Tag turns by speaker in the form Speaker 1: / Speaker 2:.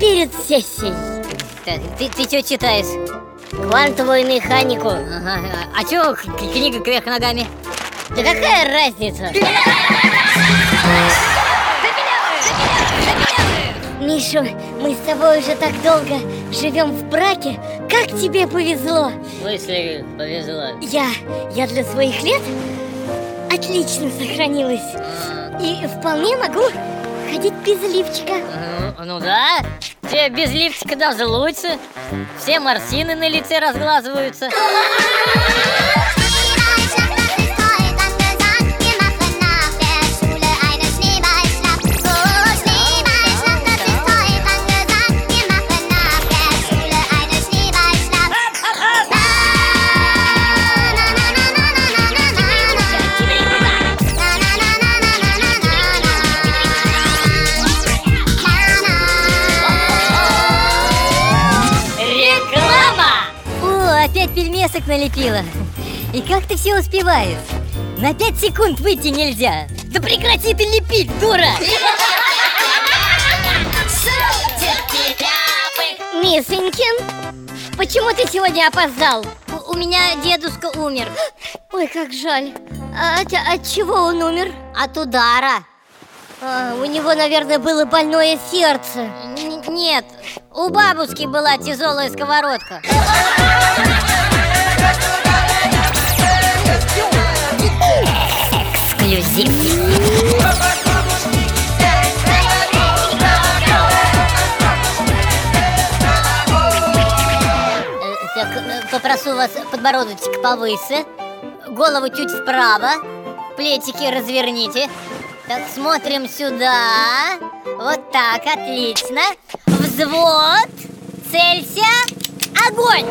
Speaker 1: перед сессией
Speaker 2: Так, ты, ты что читаешь?
Speaker 1: Квантовую механику
Speaker 2: Ага, а чё книга кверх ногами?
Speaker 1: Да какая разница? Миша, мы с тобой уже так долго живем в браке Как тебе повезло
Speaker 2: В смысле повезло?
Speaker 1: Я, я для своих лет отлично сохранилась
Speaker 2: А,
Speaker 1: И вполне могу ходить без лифчика.
Speaker 2: Ну, ну да, тебе без лифчика даже лучше. Все морщины на лице разглазываются
Speaker 1: О, опять пельмесок налепила И как ты все успеваешь? На пять секунд выйти нельзя Да прекрати ты лепить, дура! Миссенькин, почему ты сегодня опоздал?
Speaker 2: У, у меня дедушка умер
Speaker 1: Ой, как жаль А от, от чего он умер?
Speaker 2: от удара
Speaker 1: А, у него, наверное, было больное сердце
Speaker 2: Н- Нет, у бабушки была тяжелая сковородка Так, э, попрошу вас подбородочек повыше Голову чуть вправо Плечики разверните. Так, смотрим сюда. Вот так, отлично. Взвод. Целься. Огонь